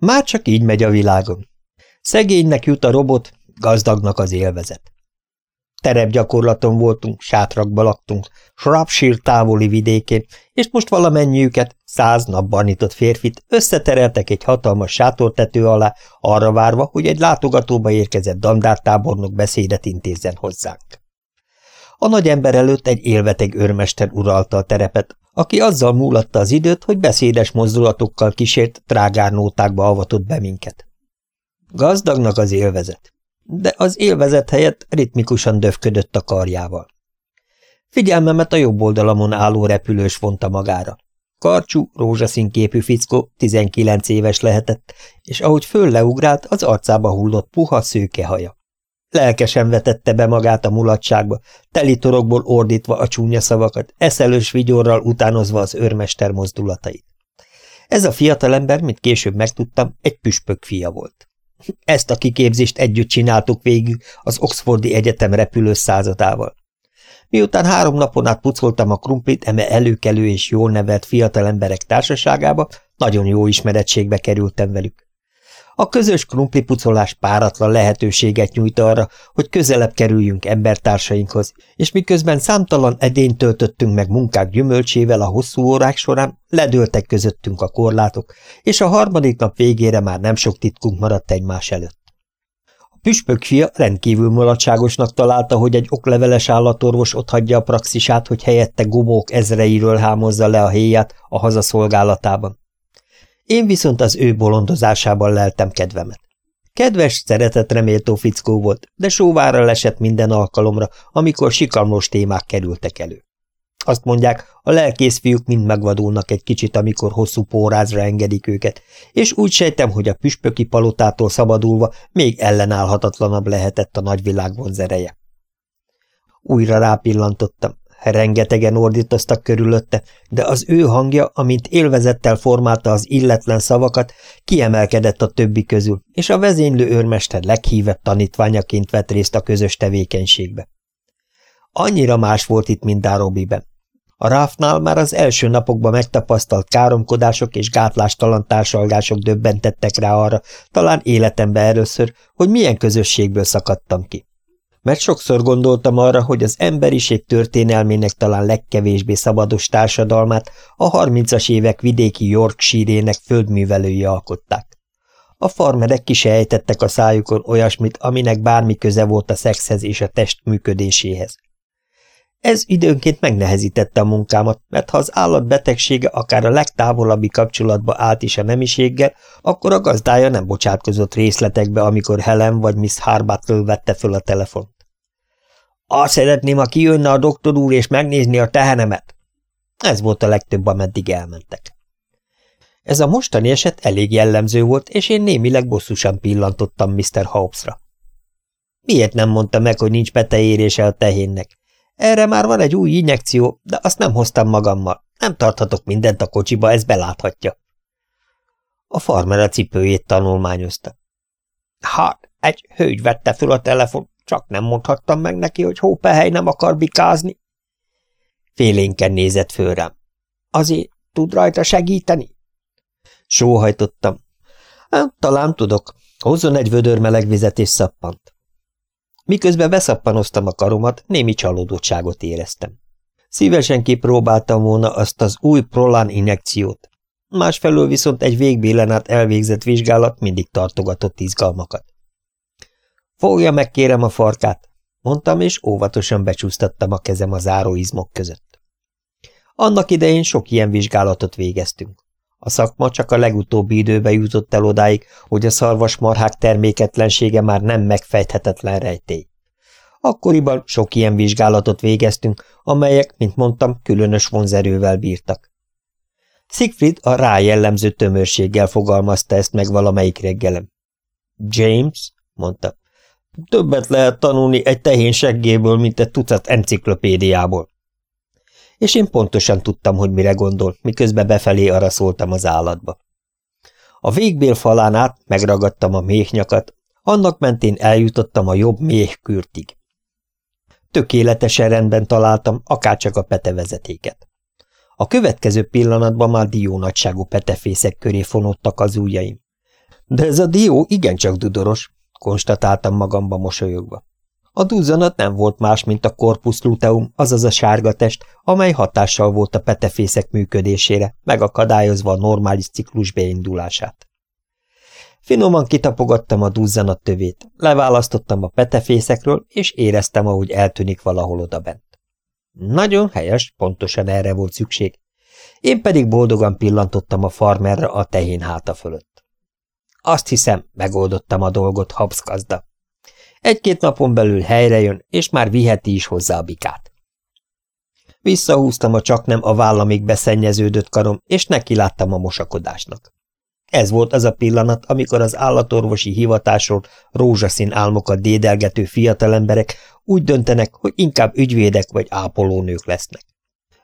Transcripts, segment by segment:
Már csak így megy a világon. Szegénynek jut a robot, gazdagnak az élvezet. Terepgyakorlaton voltunk, sátrakba laktunk, Shropshire távoli vidékén, és most valamennyiüket, száz napban nyitott férfit összetereltek egy hatalmas sátortető alá, arra várva, hogy egy látogatóba érkezett dandártábornok beszédet intézzen hozzánk. A nagy ember előtt egy élveteg őrmester uralta a terepet, aki azzal múlatta az időt, hogy beszédes mozdulatokkal kísért trágárnótákba avatott be minket. Gazdagnak az élvezet de az élvezet helyett ritmikusan döfködött a karjával. Figyelmemet a jobb oldalamon álló repülős vonta magára. Karcsú, rózsaszín képű fickó, 19 éves lehetett, és ahogy föl leugrált, az arcába hullott puha szőke haja. Lelkesen vetette be magát a mulatságba, teli torokból ordítva a csúnya szavakat, eszelős vigyorral utánozva az őrmester mozdulatait. Ez a fiatalember, mint később megtudtam, egy püspök fia volt. Ezt a kiképzést együtt csináltuk végig az Oxfordi Egyetem repülő századával. Miután három napon át pucoltam a krumplit eme előkelő és jól nevelt fiatalemberek társaságába, nagyon jó ismerettségbe kerültem velük. A közös krumplipucolás páratlan lehetőséget nyújt arra, hogy közelebb kerüljünk embertársainkhoz, és miközben számtalan edényt töltöttünk meg munkák gyümölcsével a hosszú órák során, ledőltek közöttünk a korlátok, és a harmadik nap végére már nem sok titkunk maradt egymás előtt. A püspök fia rendkívül mulatságosnak találta, hogy egy okleveles állatorvos otthagyja a praxisát, hogy helyette gubók ezreiről hámozza le a héját a hazaszolgálatában. Én viszont az ő bolondozásában leltem kedvemet. Kedves, szeretetreméltó fickó volt, de sóvára lesett minden alkalomra, amikor sikamlós témák kerültek elő. Azt mondják, a lelkész fiúk mind megvadulnak egy kicsit, amikor hosszú pórázra engedik őket, és úgy sejtem, hogy a püspöki palotától szabadulva még ellenállhatatlanabb lehetett a nagyvilág vonzereje. Újra rápillantottam. Rengetegen ordítoztak körülötte, de az ő hangja, amint élvezettel formálta az illetlen szavakat, kiemelkedett a többi közül, és a vezénylő őrmester leghívett tanítványaként vett részt a közös tevékenységbe. Annyira más volt itt, mint Darobiben. A ráfnál már az első napokban megtapasztalt káromkodások és gátlástalan társalgások döbbentettek rá arra, talán életemben először, hogy milyen közösségből szakadtam ki mert sokszor gondoltam arra, hogy az emberiség történelmének talán legkevésbé szabados társadalmát a harmincas évek vidéki Yorkshire-ének földművelői alkották. A farmerek kisejtettek a szájukon olyasmit, aminek bármi köze volt a szexhez és a test működéséhez. Ez időnként megnehezítette a munkámat, mert ha az állat betegsége akár a legtávolabbi kapcsolatba állt is a nemiséggel, akkor a gazdája nem bocsátkozott részletekbe, amikor Helen vagy Miss Harbuttle vette föl a telefont. Azt szeretném, ha kijönne a doktor úr és megnézni a tehenemet. Ez volt a legtöbb, ameddig elmentek. Ez a mostani eset elég jellemző volt, és én némileg bosszusan pillantottam Mr. Hobbesra. Miért nem mondta meg, hogy nincs beteérése a tehénnek? Erre már van egy új injekció, de azt nem hoztam magammal. Nem tarthatok mindent a kocsiba, ez beláthatja. A farmer a cipőjét tanulmányozta. Hát, egy hölgy vette föl a telefon, csak nem mondhattam meg neki, hogy hópehely nem akar bikázni. Félénken nézett föl rám. Azért tud rajta segíteni? Sóhajtottam. Hát, talán tudok. Hozzon egy vödör meleg vizet és szappant. Miközben beszappanoztam a karomat, némi csalódottságot éreztem. Szívesen kipróbáltam volna azt az új Prolan injekciót. Másfelől viszont egy végbélen át elvégzett vizsgálat mindig tartogatott izgalmakat. Fogja meg, kérem a farkát, mondtam, és óvatosan becsúsztattam a kezem a záróizmok között. Annak idején sok ilyen vizsgálatot végeztünk. A szakma csak a legutóbbi időben jutott el odáig, hogy a szarvasmarhák terméketlensége már nem megfejthetetlen rejtély. Akkoriban sok ilyen vizsgálatot végeztünk, amelyek, mint mondtam, különös vonzerővel bírtak. Siegfried a rá jellemző tömörséggel fogalmazta ezt meg valamelyik reggelem. James, mondta, többet lehet tanulni egy tehén seggéből, mint egy tucat enciklopédiából és én pontosan tudtam, hogy mire gondol, miközben befelé arra szóltam az állatba. A végbél falán át megragadtam a méhnyakat, annak mentén eljutottam a jobb méhkürtig. Tökéletesen rendben találtam, akárcsak a petevezetéket. A következő pillanatban már dió nagyságú petefészek köré fonottak az ujjaim. De ez a dió igencsak dudoros, konstatáltam magamba mosolyogva. A duzzanat nem volt más, mint a corpus luteum, azaz a sárga test, amely hatással volt a petefészek működésére, megakadályozva a normális ciklus beindulását. Finoman kitapogattam a duzzanat tövét, leválasztottam a petefészekről, és éreztem, ahogy eltűnik valahol odabent. Nagyon helyes, pontosan erre volt szükség. Én pedig boldogan pillantottam a farmerre a tehén háta fölött. Azt hiszem, megoldottam a dolgot, habszkazda. Egy-két napon belül helyre jön, és már viheti is hozzá a bikát. Visszahúztam a csak nem a vállamig beszennyeződött karom, és neki láttam a mosakodásnak. Ez volt az a pillanat, amikor az állatorvosi hivatásról rózsaszín álmokat dédelgető fiatalemberek úgy döntenek, hogy inkább ügyvédek vagy ápolónők lesznek.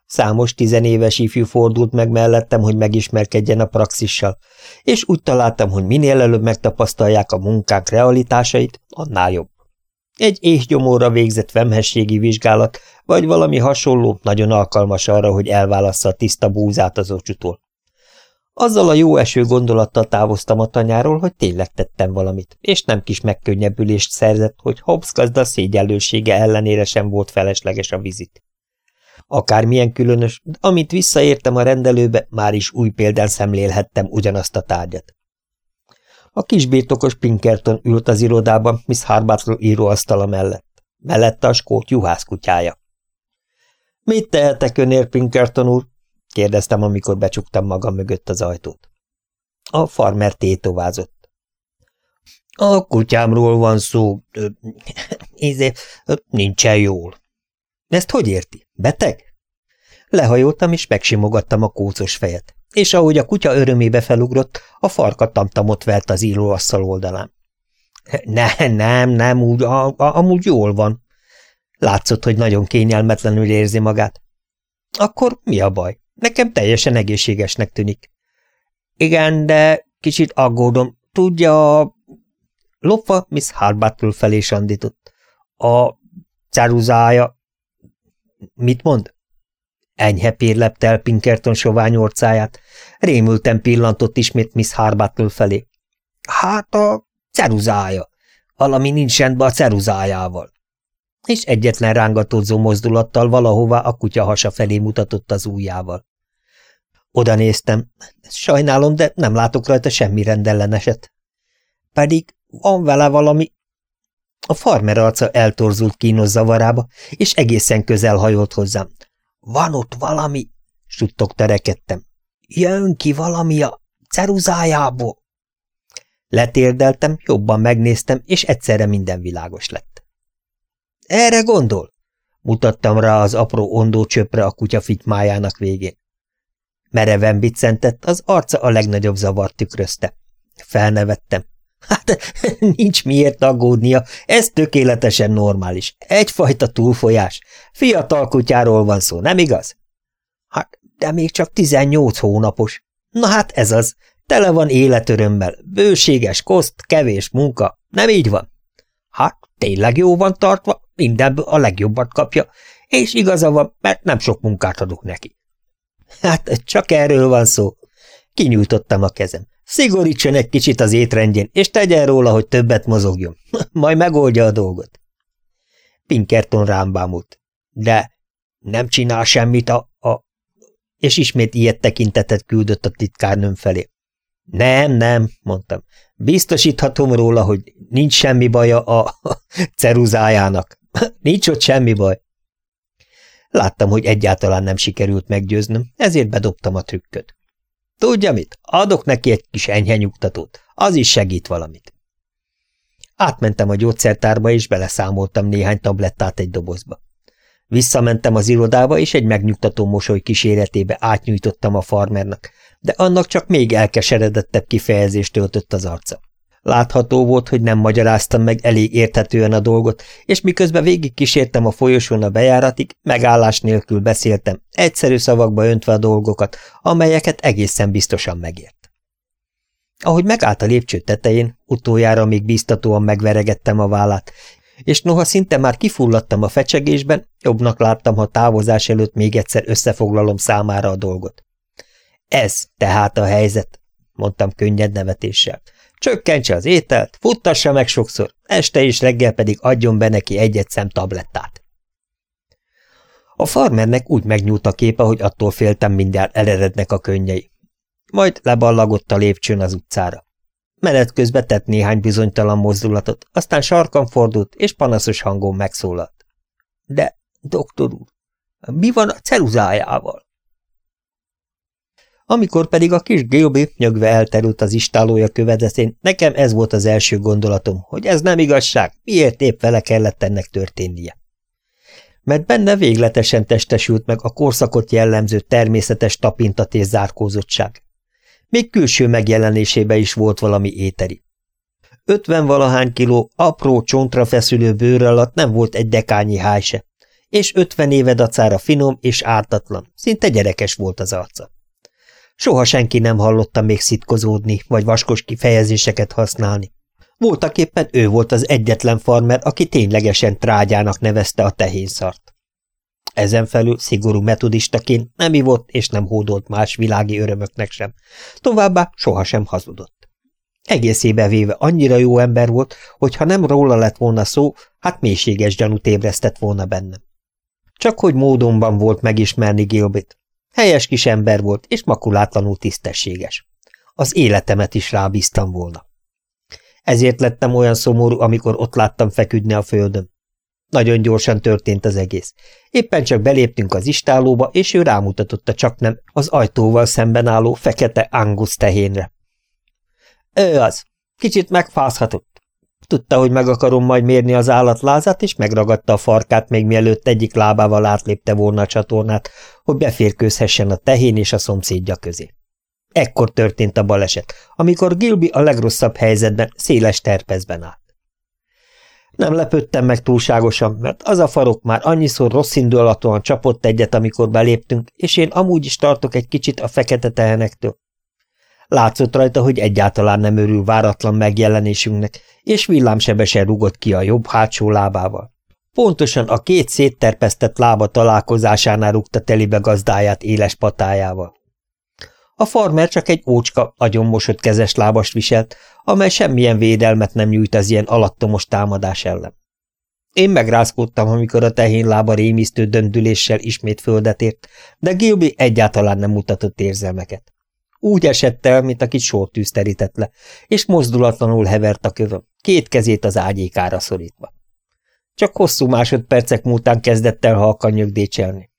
Számos tizenéves ifjú fordult meg mellettem, hogy megismerkedjen a praxissal, és úgy találtam, hogy minél előbb megtapasztalják a munkánk realitásait, annál jobb. Egy éhgyomóra végzett vemhességi vizsgálat, vagy valami hasonló nagyon alkalmas arra, hogy elválassza a tiszta búzát az ocsutól. Azzal a jó eső gondolattal távoztam a tanyáról, hogy tényleg tettem valamit, és nem kis megkönnyebbülést szerzett, hogy Hobbs gazda szégyellősége ellenére sem volt felesleges a vizit. Akármilyen különös, de amint visszaértem a rendelőbe, már is új példán szemlélhettem ugyanazt a tárgyat. A kisbirtokos Pinkerton ült az irodában Miss Harbátl íróasztala mellett. Mellette a skót juhászkutyája. – Mit tehetek önért, Pinkerton úr? – kérdeztem, amikor becsuktam magam mögött az ajtót. A farmer tétovázott. – A kutyámról van szó. Ízé, nincsen jól. – Ezt hogy érti? Beteg? Lehajoltam, és megsimogattam a kócos fejet és ahogy a kutya örömébe felugrott, a farka tamtamot vert az íróasszal oldalán. Nem, nem, nem, úgy, a, a, amúgy jól van. Látszott, hogy nagyon kényelmetlenül érzi magát. Akkor mi a baj? Nekem teljesen egészségesnek tűnik. Igen, de kicsit aggódom. Tudja, a... Lopva Miss Harbattle felé sandított. A ceruzája... Mit mond? Enyhe pérlepte el Pinkerton sovány orcáját. Rémülten pillantott ismét Miss Harbuttle felé. Hát a ceruzája. Valami nincs rendben a ceruzájával. És egyetlen rángatódzó mozdulattal valahová a kutya hasa felé mutatott az ujjával. Oda néztem. Sajnálom, de nem látok rajta semmi rendelleneset. Pedig van vele valami... A farmer arca eltorzult kínos zavarába, és egészen közel hajolt hozzám. Van ott valami, suttog rekedtem. Jön ki valami a ceruzájából. Letérdeltem, jobban megnéztem, és egyszerre minden világos lett. Erre gondol? Mutattam rá az apró ondó csöpre a kutya fitymájának végén. Mereven biccentett, az arca a legnagyobb zavart tükrözte. Felnevettem. Hát nincs miért aggódnia, ez tökéletesen normális. Egyfajta túlfolyás. Fiatal kutyáról van szó, nem igaz? Hát, de még csak tizennyolc hónapos. Na hát ez az. Tele van életörömmel, bőséges koszt, kevés munka. Nem így van? Hát, tényleg jó van tartva, mindenből a legjobbat kapja, és igaza van, mert nem sok munkát adok neki. Hát, csak erről van szó. Kinyújtottam a kezem. Szigorítson egy kicsit az étrendjén, és tegyen róla, hogy többet mozogjon. Majd megoldja a dolgot. Pinkerton rám bámult. De nem csinál semmit a... a... És ismét ilyet tekintetet küldött a titkárnőm felé. Nem, nem, mondtam. Biztosíthatom róla, hogy nincs semmi baja a, ceruzájának. nincs ott semmi baj. Láttam, hogy egyáltalán nem sikerült meggyőznöm, ezért bedobtam a trükköt. Tudja mit? Adok neki egy kis enyhe nyugtatót. Az is segít valamit. Átmentem a gyógyszertárba, és beleszámoltam néhány tablettát egy dobozba. Visszamentem az irodába, és egy megnyugtató mosoly kíséretébe átnyújtottam a farmernak, de annak csak még elkeseredettebb kifejezést töltött az arca. Látható volt, hogy nem magyaráztam meg elég érthetően a dolgot, és miközben végig kísértem a folyosón a bejáratig, megállás nélkül beszéltem, egyszerű szavakba öntve a dolgokat, amelyeket egészen biztosan megért. Ahogy megállt a lépcső tetején, utoljára még biztatóan megveregettem a vállát, és noha szinte már kifulladtam a fecsegésben, jobbnak láttam, ha távozás előtt még egyszer összefoglalom számára a dolgot. Ez tehát a helyzet, mondtam könnyed nevetéssel. Csökkentse az ételt, futtassa meg sokszor, este és reggel pedig adjon be neki egyet szem tablettát. A farmernek úgy megnyúlt a képe, hogy attól féltem mindjárt elerednek a könnyei. Majd leballagott a lépcsőn az utcára. Menet közben tett néhány bizonytalan mozdulatot, aztán sarkan fordult, és panaszos hangon megszólalt. De, doktor úr, mi van a ceruzájával? Amikor pedig a kis Gilby nyögve elterült az istálója kövedeszén, nekem ez volt az első gondolatom, hogy ez nem igazság, miért épp vele kellett ennek történnie. Mert benne végletesen testesült meg a korszakot jellemző természetes tapintat és zárkózottság. Még külső megjelenésébe is volt valami éteri. Ötven valahány kiló apró csontra feszülő bőr alatt nem volt egy dekányi háj se, és ötven éve dacára finom és ártatlan, szinte gyerekes volt az arca. Soha senki nem hallotta még szitkozódni, vagy vaskos kifejezéseket használni. Voltak éppen ő volt az egyetlen farmer, aki ténylegesen trágyának nevezte a tehénszart. Ezen felül szigorú metodistaként nem ivott és nem hódolt más világi örömöknek sem, továbbá sohasem hazudott. Egészébe véve annyira jó ember volt, hogy ha nem róla lett volna szó, hát mélységes gyanút ébresztett volna bennem. Csak hogy módonban volt megismerni Gilbit, Helyes kis ember volt, és makulátlanul tisztességes. Az életemet is rábíztam volna. Ezért lettem olyan szomorú, amikor ott láttam feküdni a földön. Nagyon gyorsan történt az egész. Éppen csak beléptünk az istálóba, és ő rámutatott a csak nem az ajtóval szemben álló fekete angus tehénre. Ő az. Kicsit megfázhatott. Tudta, hogy meg akarom majd mérni az állatlázát, és megragadta a farkát, még mielőtt egyik lábával átlépte volna a csatornát, hogy beférkőzhessen a tehén és a szomszédja közé. Ekkor történt a baleset, amikor Gilby a legrosszabb helyzetben, széles terpezben állt. Nem lepődtem meg túlságosan, mert az a farok már annyiszor rossz indulatóan csapott egyet, amikor beléptünk, és én amúgy is tartok egy kicsit a fekete tehenektől. Látszott rajta, hogy egyáltalán nem örül váratlan megjelenésünknek, és villámsebesen rugott ki a jobb hátsó lábával. Pontosan a két szétterpesztett lába találkozásánál rúgta telibe gazdáját éles patájával. A farmer csak egy ócska, nagyon mosott kezes lábast viselt, amely semmilyen védelmet nem nyújt az ilyen alattomos támadás ellen. Én megrázkódtam, amikor a tehén lába rémisztő döndüléssel ismét földet ért, de Gilby egyáltalán nem mutatott érzelmeket. Úgy esett el, mint aki sortűz terített le, és mozdulatlanul hevert a kövön, két kezét az ágyékára szorítva. Csak hosszú másodpercek múltán kezdett el halkan nyögdécselni.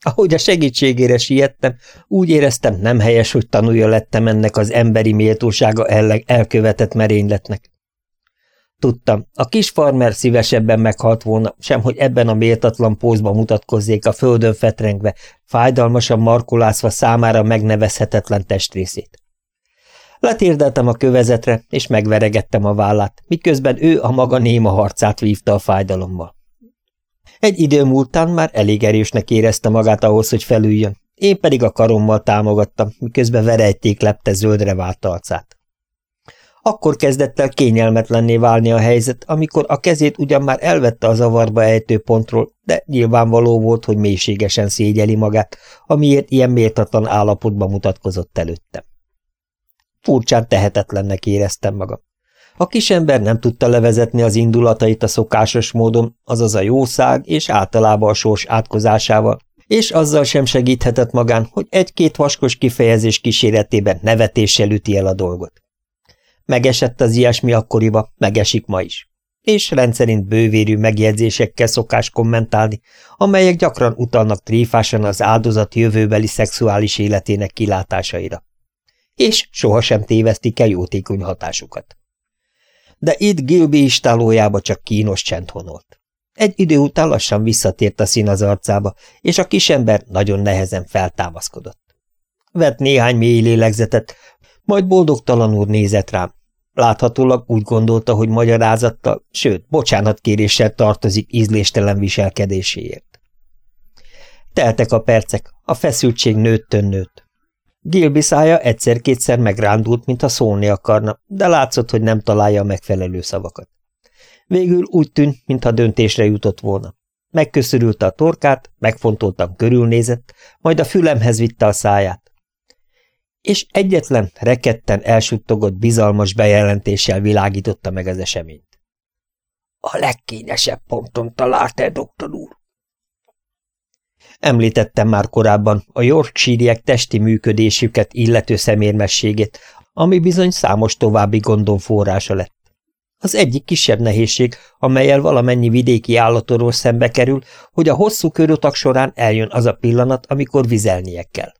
Ahogy a segítségére siettem, úgy éreztem, nem helyes, hogy tanulja lettem ennek az emberi méltósága ellen elkövetett merényletnek. Tudtam, a kis farmer szívesebben meghalt volna, sem hogy ebben a méltatlan pózba mutatkozzék a földön fetrengve, fájdalmasan markolászva számára megnevezhetetlen testrészét. Letérdeltem a kövezetre, és megveregettem a vállát, miközben ő a maga néma harcát vívta a fájdalommal. Egy idő múltán már elég erősnek érezte magát ahhoz, hogy felüljön, én pedig a karommal támogattam, miközben verejték lepte zöldre vált arcát. Akkor kezdett el kényelmetlenné válni a helyzet, amikor a kezét ugyan már elvette a zavarba ejtő pontról, de nyilvánvaló volt, hogy mélységesen szégyeli magát, amiért ilyen méltatlan állapotban mutatkozott előttem. Furcsán tehetetlennek éreztem magam. A kisember nem tudta levezetni az indulatait a szokásos módon, azaz a jószág és általában a sors átkozásával, és azzal sem segíthetett magán, hogy egy-két vaskos kifejezés kíséretében nevetéssel üti el a dolgot. Megesett az ilyesmi akkoriba, megesik ma is. És rendszerint bővérű megjegyzésekkel szokás kommentálni, amelyek gyakran utalnak tréfásan az áldozat jövőbeli szexuális életének kilátásaira. És sohasem tévesztik el jótékony hatásukat. De itt Gilby istálójába csak kínos csend honolt. Egy idő után lassan visszatért a szín az arcába, és a kisember nagyon nehezen feltámaszkodott. Vett néhány mély lélegzetet, majd boldogtalanul nézett rám. Láthatólag úgy gondolta, hogy magyarázattal, sőt, bocsánatkéréssel tartozik ízléstelen viselkedéséért. Teltek a percek, a feszültség nőttön nőtt. Gilby szája egyszer-kétszer megrándult, mintha szólni akarna, de látszott, hogy nem találja a megfelelő szavakat. Végül úgy tűnt, mintha döntésre jutott volna. Megköszörülte a torkát, megfontoltam körülnézett, majd a fülemhez vitte a száját. És egyetlen, reketten elsuttogott bizalmas bejelentéssel világította meg az eseményt. A legkényesebb ponton talált-e, doktor úr? Említettem már korábban a Yorkshire-iek testi működésüket illető szemérmességét, ami bizony számos további gondon forrása lett. Az egyik kisebb nehézség, amelyel valamennyi vidéki állatorról szembe kerül, hogy a hosszú körutak során eljön az a pillanat, amikor vizelnie kell.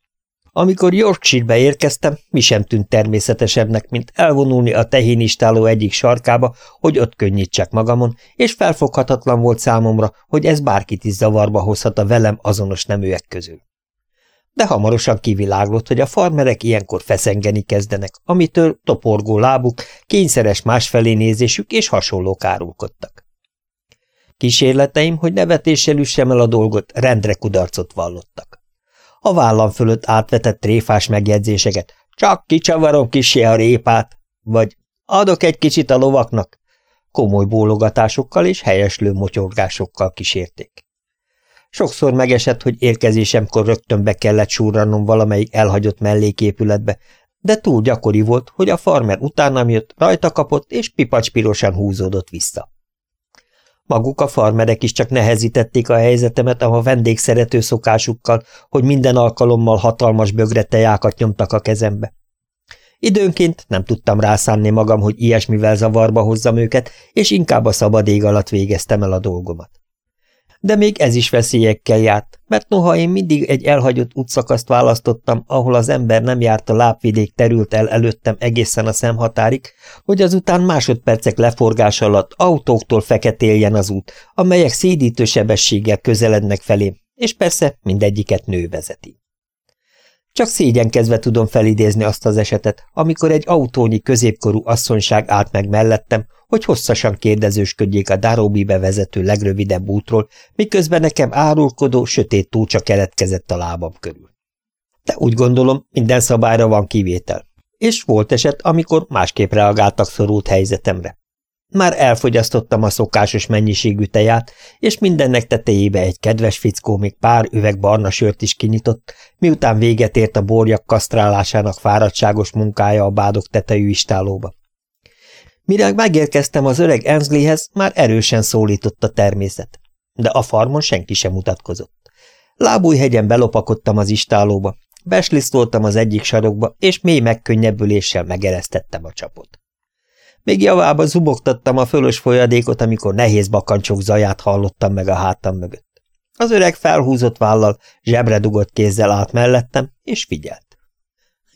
Amikor Yorkshire-be érkeztem, mi sem tűnt természetesebbnek, mint elvonulni a tehénistáló egyik sarkába, hogy ott könnyítsek magamon, és felfoghatatlan volt számomra, hogy ez bárkit is zavarba hozhat a velem azonos neműek közül. De hamarosan kiviláglott, hogy a farmerek ilyenkor feszengeni kezdenek, amitől toporgó lábuk, kényszeres másfelé nézésük és hasonlók árulkodtak. Kísérleteim, hogy nevetéssel üssem el a dolgot, rendre kudarcot vallottak a vállam fölött átvetett tréfás megjegyzéseket. Csak kicsavarom kisé a répát, vagy adok egy kicsit a lovaknak. Komoly bólogatásokkal és helyeslő motyorgásokkal kísérték. Sokszor megesett, hogy érkezésemkor rögtön be kellett súrranom valamelyik elhagyott melléképületbe, de túl gyakori volt, hogy a farmer utánam jött, rajta kapott, és pipacspirosan húzódott vissza. Maguk a farmerek is csak nehezítették a helyzetemet a vendégszerető szokásukkal, hogy minden alkalommal hatalmas bögre tejákat nyomtak a kezembe. Időnként nem tudtam rászánni magam, hogy ilyesmivel zavarba hozzam őket, és inkább a szabad ég alatt végeztem el a dolgomat de még ez is veszélyekkel járt, mert noha én mindig egy elhagyott útszakaszt választottam, ahol az ember nem járt a lábvidék terült el előttem egészen a szemhatárig, hogy azután másodpercek leforgás alatt autóktól feketéljen az út, amelyek szédítő sebességgel közelednek felém, és persze mindegyiket nő vezeti. Csak szégyenkezve tudom felidézni azt az esetet, amikor egy autónyi középkorú asszonyság állt meg mellettem, hogy hosszasan kérdezősködjék a Darobibe vezető legrövidebb útról, miközben nekem árulkodó, sötét túlcsa keletkezett a lábam körül. De úgy gondolom, minden szabályra van kivétel. És volt eset, amikor másképp reagáltak szorult helyzetemre. Már elfogyasztottam a szokásos mennyiségű teját, és mindennek tetejébe egy kedves fickó még pár üveg barna sört is kinyitott, miután véget ért a borjak kasztrálásának fáradtságos munkája a bádok tetejű istálóba. Mire megérkeztem az öreg Ensleyhez, már erősen szólított a természet, de a farmon senki sem mutatkozott. Lábújhegyen belopakodtam az istálóba, beslisztoltam az egyik sarokba, és mély megkönnyebbüléssel megeresztettem a csapot. Még javába zubogtattam a fölös folyadékot, amikor nehéz bakancsok zaját hallottam meg a hátam mögött. Az öreg felhúzott vállal, zsebre dugott kézzel át mellettem, és figyelt.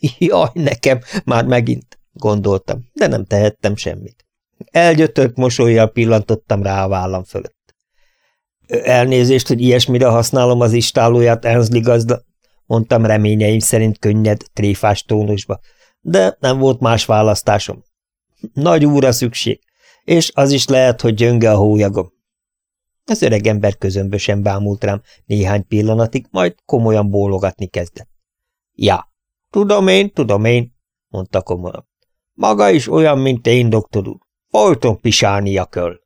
Jaj, nekem, már megint, gondoltam, de nem tehettem semmit. Elgyötört mosolyjal pillantottam rá a vállam fölött. Elnézést, hogy ilyesmire használom az istálóját, Ernstli gazda, mondtam reményeim szerint könnyed, tréfás tónusba, de nem volt más választásom. Nagy úra szükség, és az is lehet, hogy gyönge a hólyagom. Az öreg ember közömbösen bámult rám néhány pillanatig, majd komolyan bólogatni kezdett. Ja, tudom én, tudom én, mondta komolyan. Maga is olyan, mint én, doktor úr. Folyton pisálnia kell.